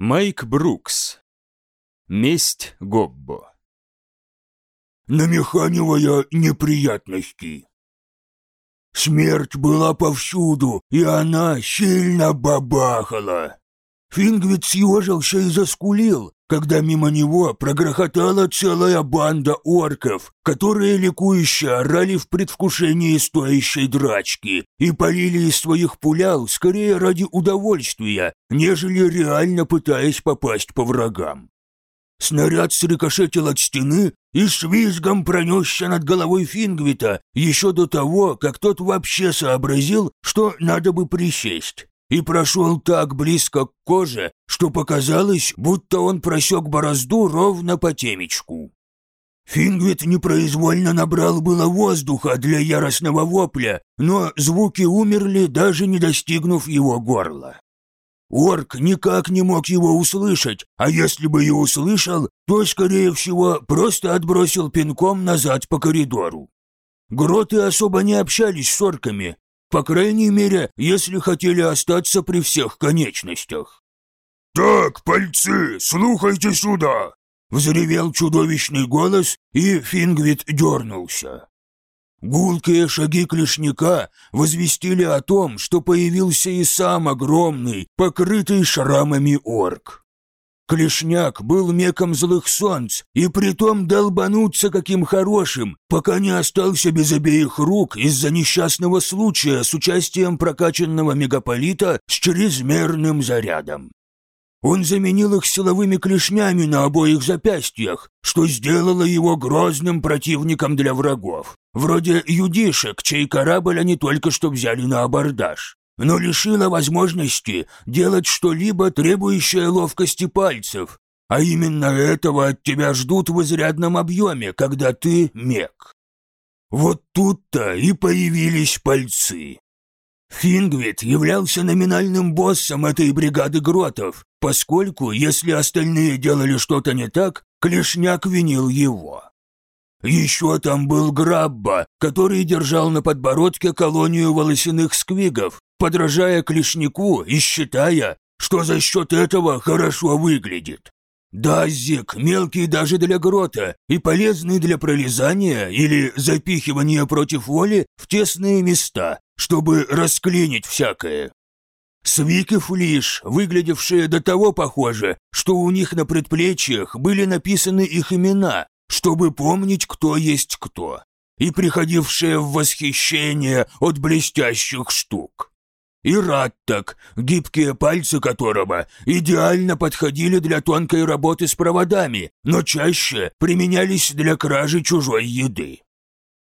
Майк Брукс. Месть Гоббо. Намеханивая неприятности. Смерть была повсюду, и она сильно бабахала. Фингвит съежился и заскулил, когда мимо него прогрохотала целая банда орков, которые ликующе орали в предвкушении стоящей драчки и полили из своих пулял скорее ради удовольствия, нежели реально пытаясь попасть по врагам. Снаряд срикошетил от стены и с визгом пронесся над головой Фингвита еще до того, как тот вообще сообразил, что надо бы присесть и прошел так близко к коже, что показалось, будто он просек борозду ровно по темечку. Фингвит непроизвольно набрал было воздуха для яростного вопля, но звуки умерли, даже не достигнув его горла. Орк никак не мог его услышать, а если бы и услышал, то, скорее всего, просто отбросил пинком назад по коридору. Гроты особо не общались с орками, по крайней мере, если хотели остаться при всех конечностях. «Так, пальцы, слухайте сюда!» Взревел чудовищный голос, и Фингвит дернулся. Гулкие шаги клешника возвестили о том, что появился и сам огромный, покрытый шрамами орк. Клешняк был меком злых солнц, и притом долбануться каким хорошим, пока не остался без обеих рук из-за несчастного случая с участием прокачанного мегаполита с чрезмерным зарядом. Он заменил их силовыми клешнями на обоих запястьях, что сделало его грозным противником для врагов, вроде юдишек, чей корабль они только что взяли на абордаж но лишила возможности делать что-либо, требующее ловкости пальцев, а именно этого от тебя ждут в изрядном объеме, когда ты мек. Вот тут-то и появились пальцы. Фингвит являлся номинальным боссом этой бригады гротов, поскольку, если остальные делали что-то не так, Клешняк винил его. Еще там был Грабба, который держал на подбородке колонию волосяных сквигов, подражая клешнику и считая, что за счет этого хорошо выглядит. Дазик, мелкий даже для грота и полезный для пролезания или запихивания против воли в тесные места, чтобы расклинить всякое. Свик Флиш, выглядевшие до того похоже, что у них на предплечьях были написаны их имена, чтобы помнить, кто есть кто, и приходившее в восхищение от блестящих штук. И Раттак, гибкие пальцы которого идеально подходили для тонкой работы с проводами, но чаще применялись для кражи чужой еды.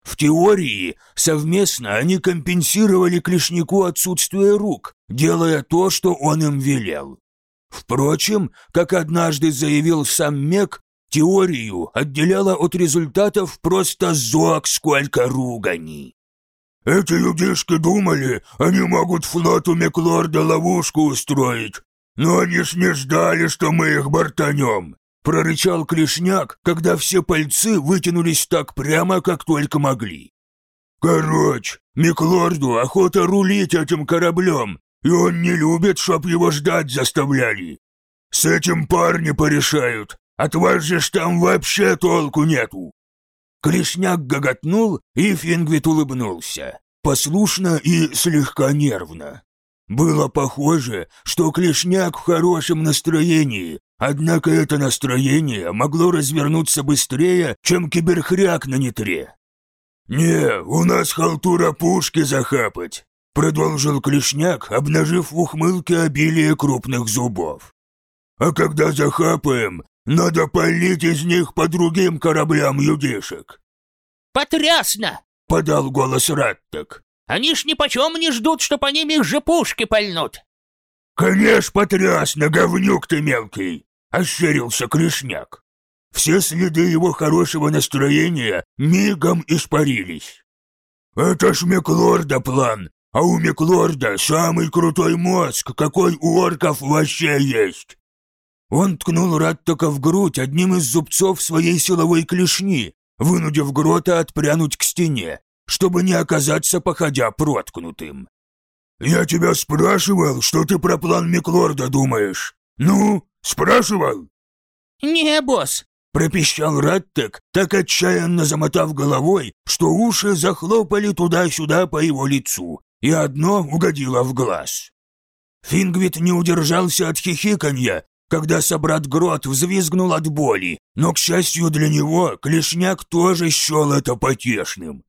В теории совместно они компенсировали клешнику отсутствие рук, делая то, что он им велел. Впрочем, как однажды заявил сам Мек, Теорию отделяла от результатов просто зок сколько руганий. «Эти людишки думали, они могут флоту Меклорда ловушку устроить, но они ж не ждали, что мы их бортанем», прорычал Клешняк, когда все пальцы вытянулись так прямо, как только могли. «Короче, Меклорду охота рулить этим кораблем, и он не любит, чтоб его ждать заставляли. С этим парни порешают, от вас же ж там вообще толку нету!» Клешняк гоготнул, и Фингвит улыбнулся, послушно и слегка нервно. Было похоже, что Клешняк в хорошем настроении, однако это настроение могло развернуться быстрее, чем киберхряк на нитре. «Не, у нас халтура пушки захапать», — продолжил Клешняк, обнажив в ухмылке обилие крупных зубов. «А когда захапаем, надо полить из них по другим кораблям юдишек». «Потрясно!» — подал голос Раттек. «Они ж ни почем не ждут, что по ним их же пушки пальнут». «Конечно, потрясно, говнюк ты мелкий!» — ощерился Клешняк. Все следы его хорошего настроения мигом испарились. «Это ж Меклорда план, а у Меклорда самый крутой мозг, какой у орков вообще есть. Он ткнул Раттока в грудь одним из зубцов своей силовой клешни, вынудив Грота отпрянуть к стене, чтобы не оказаться походя проткнутым. «Я тебя спрашивал, что ты про план Миклорда думаешь? Ну, Спрашивал?» «Не, босс». Пропищал Раттек, так отчаянно замотав головой, что уши захлопали туда-сюда по его лицу, и одно угодило в глаз. Фингвит не удержался от хихиканья, когда собрат Грот взвизгнул от боли, но, к счастью для него, Клешняк тоже счел это потешным.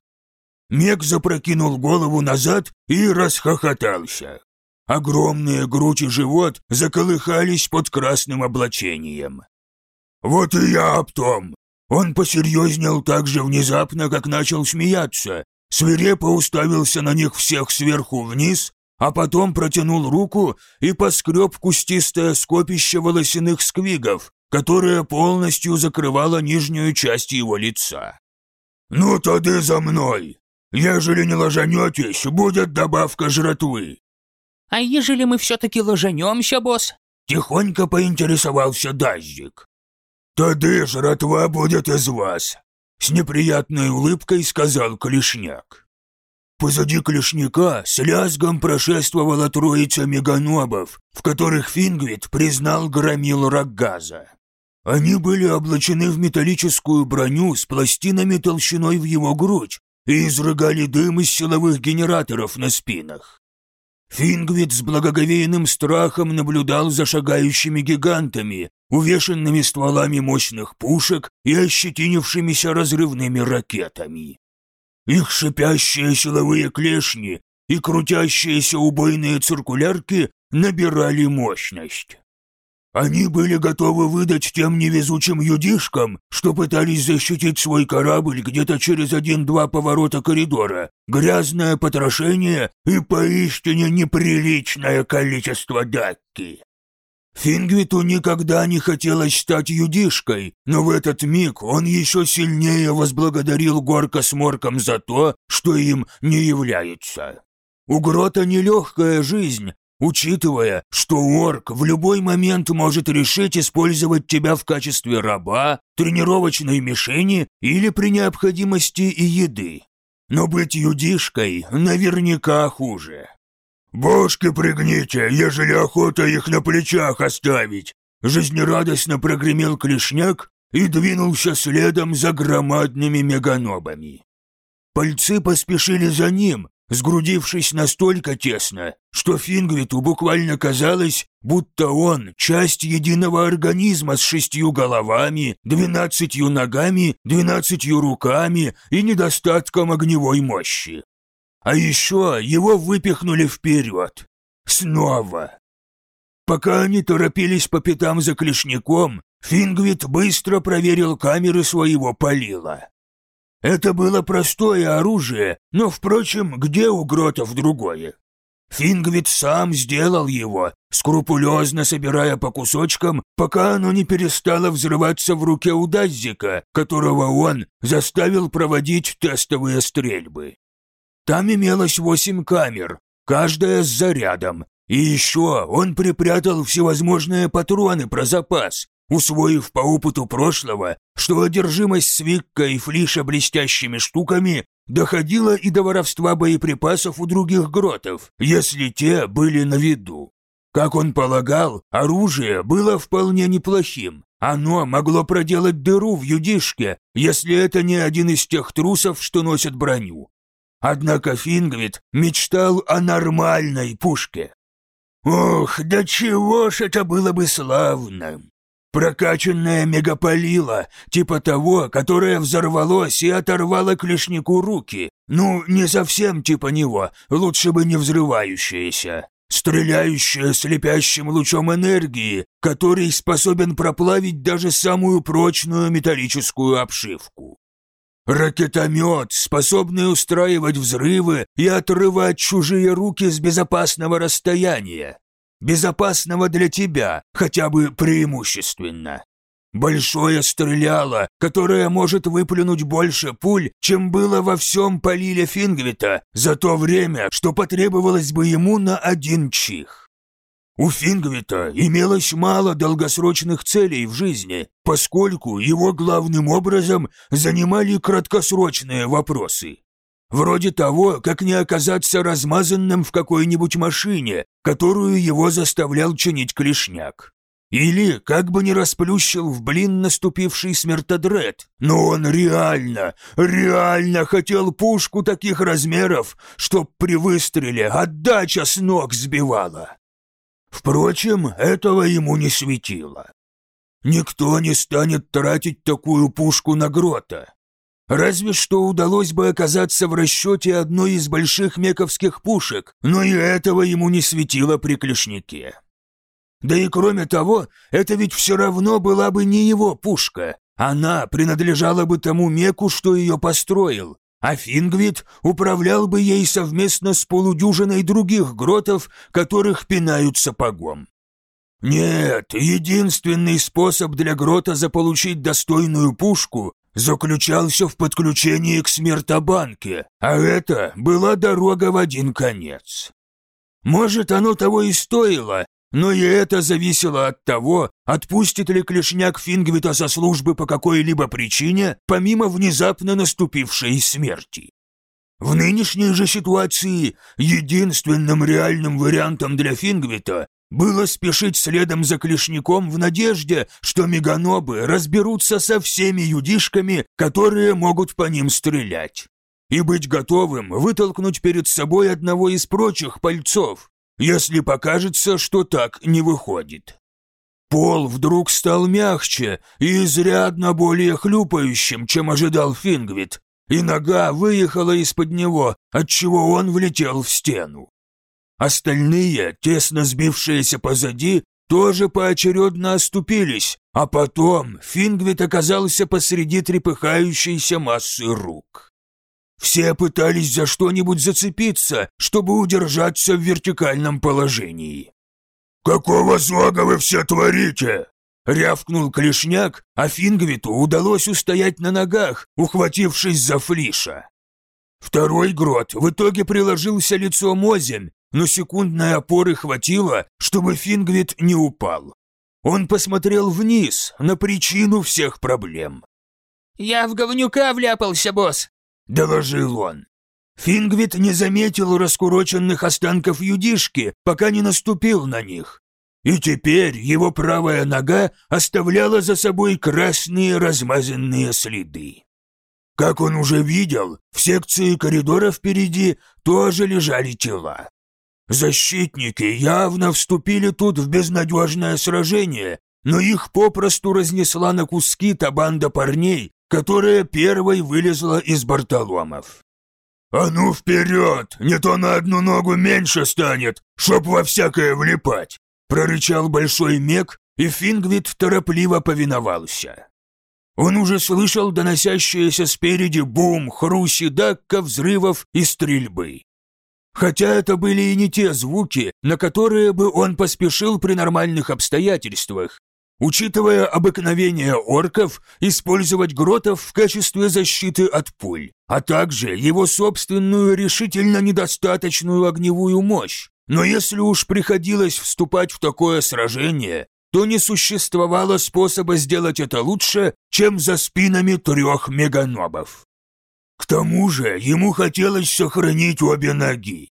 Мег запрокинул голову назад и расхохотался. Огромные грудь и живот заколыхались под красным облачением. «Вот и я об том!» Он посерьезнел так же внезапно, как начал смеяться, свирепо уставился на них всех сверху вниз, а потом протянул руку и поскреб кустистое скопище волосяных сквигов, которое полностью закрывало нижнюю часть его лица. «Ну, тогда за мной! Ежели не ложанетесь, будет добавка жратвы!» «А ежели мы все-таки ложанемся, босс?» Тихонько поинтересовался Дазик. «Тогда жратва будет из вас», — с неприятной улыбкой сказал Клешняк. Позади Клешняка с лязгом прошествовала троица меганобов, в которых Фингвит признал громил Роггаза. Они были облачены в металлическую броню с пластинами толщиной в его грудь и изрыгали дым из силовых генераторов на спинах. Фингвит с благоговейным страхом наблюдал за шагающими гигантами, увешанными стволами мощных пушек и ощетинившимися разрывными ракетами. Их шипящие силовые клешни и крутящиеся убойные циркулярки набирали мощность. Они были готовы выдать тем невезучим юдишкам, что пытались защитить свой корабль где-то через один-два поворота коридора, грязное потрошение и поистине неприличное количество дакки. Фингвиту никогда не хотелось стать юдишкой, но в этот миг он еще сильнее возблагодарил Горка с Морком за то, что им не является. У Грота нелегкая жизнь, учитывая, что орк в любой момент может решить использовать тебя в качестве раба, тренировочной мишени или при необходимости и еды. Но быть юдишкой наверняка хуже. «Бошки пригните, ежели охота их на плечах оставить!» Жизнерадостно прогремел Клешняк и двинулся следом за громадными меганобами. Пальцы поспешили за ним, сгрудившись настолько тесно, что Фингвиту буквально казалось, будто он – часть единого организма с шестью головами, двенадцатью ногами, двенадцатью руками и недостатком огневой мощи. А еще его выпихнули вперед. Снова. Пока они торопились по пятам за клешняком, Фингвит быстро проверил камеры своего полила. Это было простое оружие, но, впрочем, где у Гротов другое? Фингвит сам сделал его, скрупулезно собирая по кусочкам, пока оно не перестало взрываться в руке у Даззика, которого он заставил проводить тестовые стрельбы. Там имелось восемь камер, каждая с зарядом, и еще он припрятал всевозможные патроны про запас, усвоив по опыту прошлого, что одержимость Свикка и Флиша блестящими штуками доходила и до воровства боеприпасов у других гротов, если те были на виду. Как он полагал, оружие было вполне неплохим. Оно могло проделать дыру в юдишке, если это не один из тех трусов, что носят броню. Однако Фингвит мечтал о нормальной пушке. Ох, да чего ж это было бы славно! Прокачанная мегаполила, типа того, которое взорвалось и оторвало клешнику руки. Ну, не совсем типа него, лучше бы не взрывающаяся. Стреляющая слепящим лучом энергии, который способен проплавить даже самую прочную металлическую обшивку. Ракетомет, способный устраивать взрывы и отрывать чужие руки с безопасного расстояния. Безопасного для тебя, хотя бы преимущественно. Большое стреляло, которое может выплюнуть больше пуль, чем было во всем полиле Фингвита за то время, что потребовалось бы ему на один чих. У Фингвита имелось мало долгосрочных целей в жизни, поскольку его главным образом занимали краткосрочные вопросы. Вроде того, как не оказаться размазанным в какой-нибудь машине, которую его заставлял чинить клешняк. Или как бы не расплющил в блин наступивший смертодред. Но он реально, реально хотел пушку таких размеров, чтоб при выстреле отдача с ног сбивала. Впрочем, этого ему не светило. Никто не станет тратить такую пушку на грота. Разве что удалось бы оказаться в расчете одной из больших мековских пушек, но и этого ему не светило при клешнике. Да и кроме того, это ведь все равно была бы не его пушка. Она принадлежала бы тому меку, что ее построил, а Фингвит управлял бы ей совместно с полудюжиной других гротов, которых пинают сапогом. Нет, единственный способ для грота заполучить достойную пушку заключался в подключении к смертобанке, а это была дорога в один конец. Может, оно того и стоило, но и это зависело от того, отпустит ли Клешняк Фингвита со службы по какой-либо причине, помимо внезапно наступившей смерти. В нынешней же ситуации единственным реальным вариантом для Фингвита было спешить следом за Клешняком в надежде, что меганобы разберутся со всеми юдишками, которые могут по ним стрелять. И быть готовым вытолкнуть перед собой одного из прочих пальцов, если покажется, что так не выходит. Пол вдруг стал мягче и изрядно более хлюпающим, чем ожидал Фингвит, и нога выехала из-под него, отчего он влетел в стену. Остальные, тесно сбившиеся позади, тоже поочередно оступились, а потом Фингвит оказался посреди трепыхающейся массы рук. Все пытались за что-нибудь зацепиться, чтобы удержаться в вертикальном положении. «Какого зога вы все творите?» Рявкнул Клешняк, а Фингвиту удалось устоять на ногах, ухватившись за флиша. Второй грот в итоге приложился лицом озимь, но секундной опоры хватило, чтобы Фингвит не упал. Он посмотрел вниз, на причину всех проблем. «Я в говнюка вляпался, босс!» — доложил он. Фингвит не заметил раскуроченных останков юдишки, пока не наступил на них. И теперь его правая нога оставляла за собой красные размазанные следы. Как он уже видел, в секции коридора впереди тоже лежали тела. Защитники явно вступили тут в безнадежное сражение, но их попросту разнесла на куски та банда парней, которая первой вылезла из бортоломов. «А ну вперед! Не то на одну ногу меньше станет, чтоб во всякое влипать!» прорычал большой мег, и Фингвит торопливо повиновался. Он уже слышал доносящиеся спереди бум, хруси, дакка, взрывов и стрельбы. Хотя это были и не те звуки, на которые бы он поспешил при нормальных обстоятельствах, учитывая обыкновение орков использовать гротов в качестве защиты от пуль, а также его собственную решительно недостаточную огневую мощь. Но если уж приходилось вступать в такое сражение, то не существовало способа сделать это лучше, чем за спинами трех меганобов. К тому же ему хотелось сохранить обе ноги.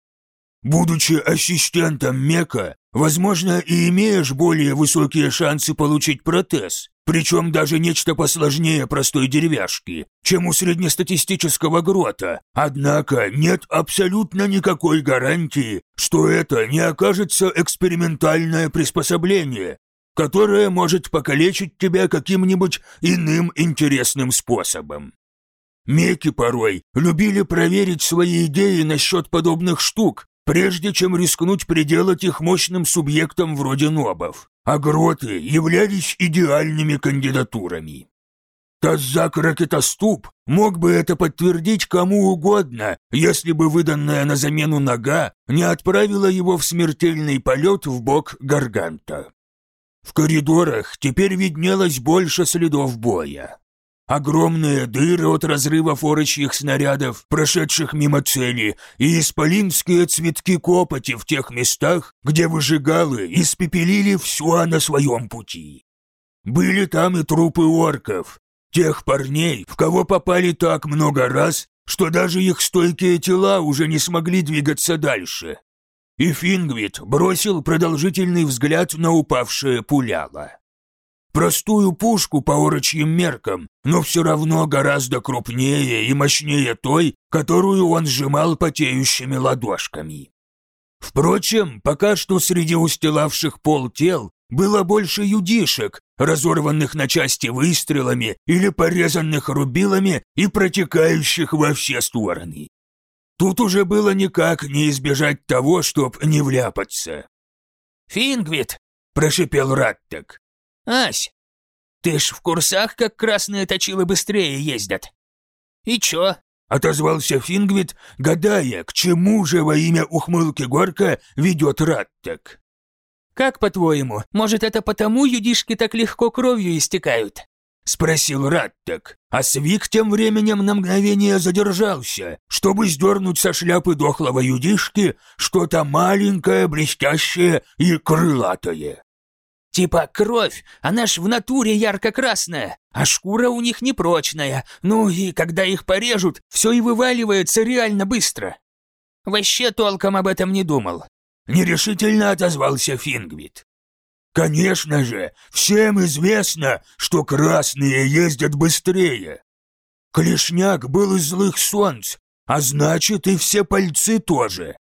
Будучи ассистентом Мека, возможно, и имеешь более высокие шансы получить протез, причем даже нечто посложнее простой деревяшки, чем у среднестатистического грота. Однако нет абсолютно никакой гарантии, что это не окажется экспериментальное приспособление, которое может покалечить тебя каким-нибудь иным интересным способом. Меки порой любили проверить свои идеи насчет подобных штук, прежде чем рискнуть приделать их мощным субъектам вроде нобов. А гроты являлись идеальными кандидатурами. Таззак Ракетоступ мог бы это подтвердить кому угодно, если бы выданная на замену нога не отправила его в смертельный полет в бок Гарганта. В коридорах теперь виднелось больше следов боя. Огромные дыры от разрывов орочьих снарядов, прошедших мимо цели, и исполинские цветки копоти в тех местах, где выжигалы испепелили все на своем пути. Были там и трупы орков, тех парней, в кого попали так много раз, что даже их стойкие тела уже не смогли двигаться дальше. и Фингвит бросил продолжительный взгляд на упавшее пуляло. Простую пушку по орочьим меркам, но все равно гораздо крупнее и мощнее той, которую он сжимал потеющими ладошками. Впрочем, пока что среди устилавших пол тел было больше юдишек, разорванных на части выстрелами или порезанных рубилами и протекающих во все стороны. Тут уже было никак не избежать того, чтоб не вляпаться. «Фингвит!» – прошипел Раттек. «Ась, ты ж в курсах, как красные точилы быстрее ездят?» «И чё?» — отозвался Фингвит, гадая, к чему же во имя ухмылки Горка ведет Раттек. «Как по-твоему, может, это потому юдишки так легко кровью истекают?» — спросил Раттек, а Свик тем временем на мгновение задержался, чтобы сдернуть со шляпы дохлого юдишки что-то маленькое, блестящее и крылатое. Типа кровь, она ж в натуре ярко-красная, а шкура у них непрочная. Ну и когда их порежут, все и вываливается реально быстро. Вообще толком об этом не думал. Нерешительно отозвался Фингвит. Конечно же, всем известно, что красные ездят быстрее. Клешняк был из злых солнц, а значит и все пальцы тоже.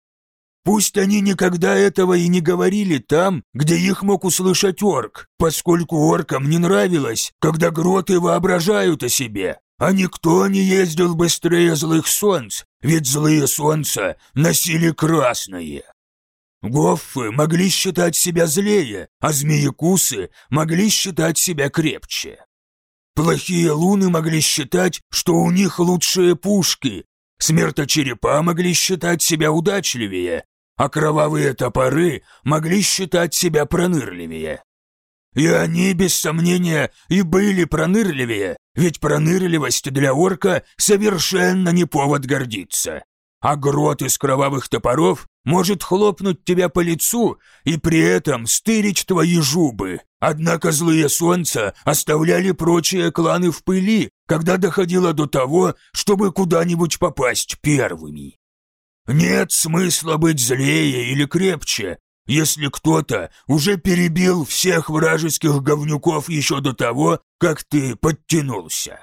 Пусть они никогда этого и не говорили там, где их мог услышать орк, поскольку оркам не нравилось, когда гроты воображают о себе. А никто не ездил быстрее злых солнц, ведь злые солнца носили красные. Гоффы могли считать себя злее, а змеекусы могли считать себя крепче. Плохие луны могли считать, что у них лучшие пушки, смерточерепа могли считать себя удачливее, а кровавые топоры могли считать себя пронырливее. И они, без сомнения, и были пронырливее, ведь пронырливость для орка совершенно не повод гордиться. А грот из кровавых топоров может хлопнуть тебя по лицу и при этом стырить твои жубы. Однако злые солнца оставляли прочие кланы в пыли, когда доходило до того, чтобы куда-нибудь попасть первыми. Нет смысла быть злее или крепче, если кто-то уже перебил всех вражеских говнюков еще до того, как ты подтянулся.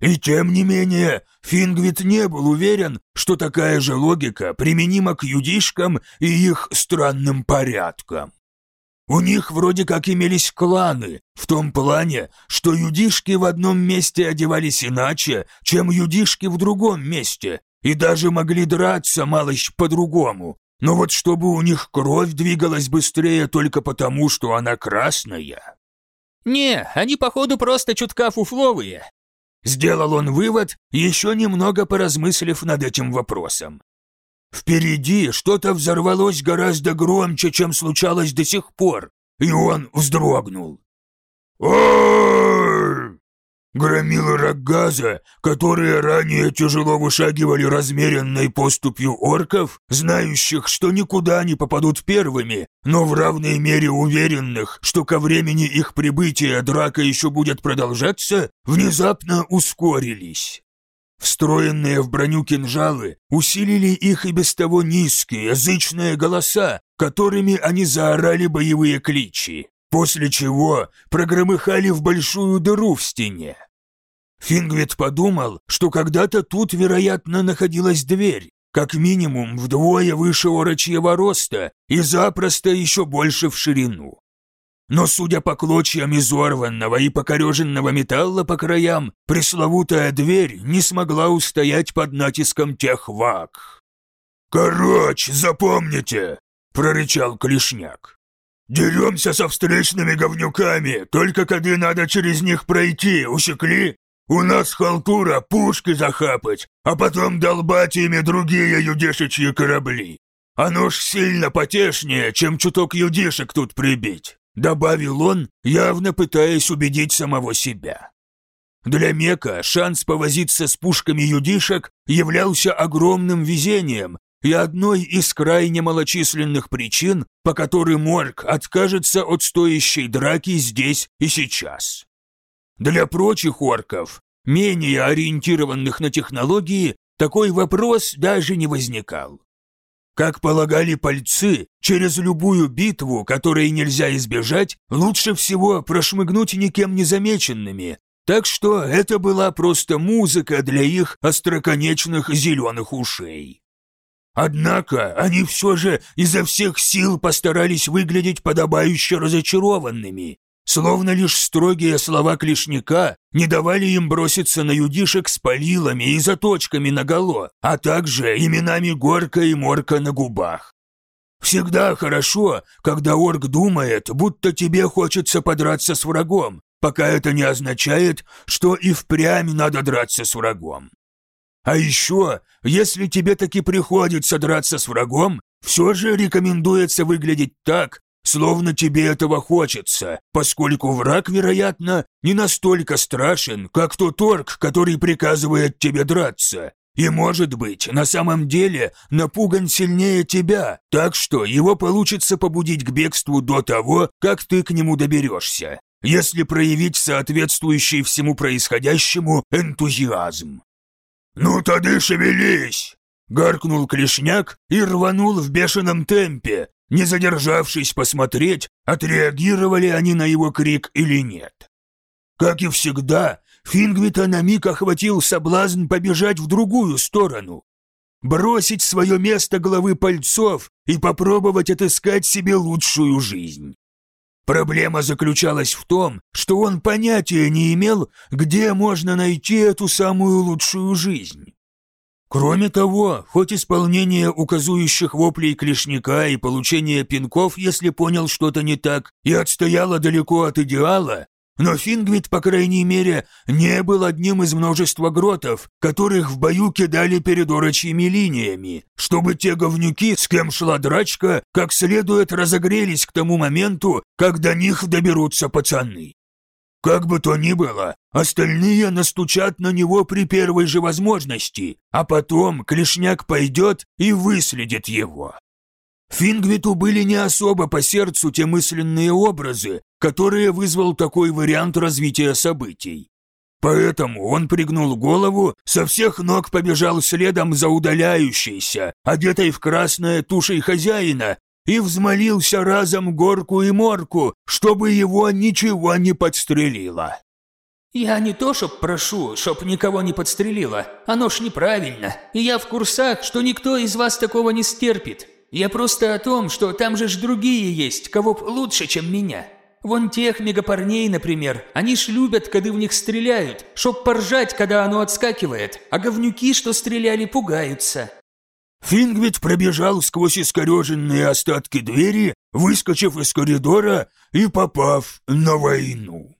И тем не менее, Фингвит не был уверен, что такая же логика применима к юдишкам и их странным порядкам. У них вроде как имелись кланы, в том плане, что юдишки в одном месте одевались иначе, чем юдишки в другом месте, и даже могли драться малость по-другому. Но вот чтобы у них кровь двигалась быстрее только потому, что она красная... «Не, они, походу, просто чутка фуфловые», Сделал он вывод, еще немного поразмыслив над этим вопросом. Впереди что-то взорвалось гораздо громче, чем случалось до сих пор, и он вздрогнул. «Ой!» Громилы Роггаза, которые ранее тяжело вышагивали размеренной поступью орков, знающих, что никуда не попадут первыми, но в равной мере уверенных, что ко времени их прибытия драка еще будет продолжаться, внезапно ускорились. Встроенные в броню кинжалы усилили их и без того низкие, язычные голоса, которыми они заорали боевые кличи после чего прогромыхали в большую дыру в стене. Фингвит подумал, что когда-то тут, вероятно, находилась дверь, как минимум вдвое выше орочьего роста и запросто еще больше в ширину. Но, судя по клочьям изорванного и покореженного металла по краям, пресловутая дверь не смогла устоять под натиском тех ваг. «Короче, запомните!» — прорычал Клешняк. «Деремся со встречными говнюками, только когда надо через них пройти, усекли? У нас халтура пушки захапать, а потом долбать ими другие юдешечьи корабли. Оно ж сильно потешнее, чем чуток юдишек тут прибить», добавил он, явно пытаясь убедить самого себя. Для Мека шанс повозиться с пушками юдишек являлся огромным везением и одной из крайне малочисленных причин, по которым Морг откажется от стоящей драки здесь и сейчас. Для прочих орков, менее ориентированных на технологии, такой вопрос даже не возникал. Как полагали пальцы, через любую битву, которой нельзя избежать, лучше всего прошмыгнуть никем не замеченными. Так что это была просто музыка для их остроконечных зеленых ушей. Однако они все же изо всех сил постарались выглядеть подобающе разочарованными, словно лишь строгие слова клешника не давали им броситься на юдишек с полилами и заточками наголо, а также именами Горка и Морка на губах. Всегда хорошо, когда орк думает, будто тебе хочется подраться с врагом, пока это не означает, что и впрямь надо драться с врагом. А еще, если тебе таки приходится драться с врагом, все же рекомендуется выглядеть так, словно тебе этого хочется, поскольку враг, вероятно, не настолько страшен, как тот орк, который приказывает тебе драться, и, может быть, на самом деле напуган сильнее тебя, так что его получится побудить к бегству до того, как ты к нему доберешься, если проявить соответствующий всему происходящему энтузиазм. «Ну тады шевелись!» — гаркнул Клешняк и рванул в бешеном темпе, не задержавшись посмотреть, отреагировали они на его крик или нет. Как и всегда, Фингвита на миг охватил соблазн побежать в другую сторону, бросить свое место главы пальцов и попробовать отыскать себе лучшую жизнь. Проблема заключалась в том, что он понятия не имел, где можно найти эту самую лучшую жизнь. Кроме того, хоть исполнение указующих воплей клешника и получение пинков, если понял что-то не так, и отстояло далеко от идеала, но Фингвит, по крайней мере, не был одним из множества гротов, которых в бою кидали перед орочьими линиями, чтобы те говнюки, с кем шла драчка, как следует разогрелись к тому моменту, когда них доберутся пацаны. Как бы то ни было, остальные настучат на него при первой же возможности, а потом Клешняк пойдет и выследит его. Фингвиту были не особо по сердцу те мысленные образы, которые вызвал такой вариант развития событий. Поэтому он пригнул голову, со всех ног побежал следом за удаляющейся, одетой в красное тушей хозяина, и взмолился разом горку и морку, чтобы его ничего не подстрелило. «Я не то чтоб прошу, чтоб никого не подстрелило, оно ж неправильно, и я в курсах, что никто из вас такого не стерпит. Я просто о том, что там же ж другие есть, кого б лучше, чем меня. Вон тех мегапарней, например, они ж любят, когда в них стреляют, чтоб поржать, когда оно отскакивает, а говнюки, что стреляли, пугаются». Фингвит пробежал сквозь искореженные остатки двери, выскочив из коридора и попав на войну.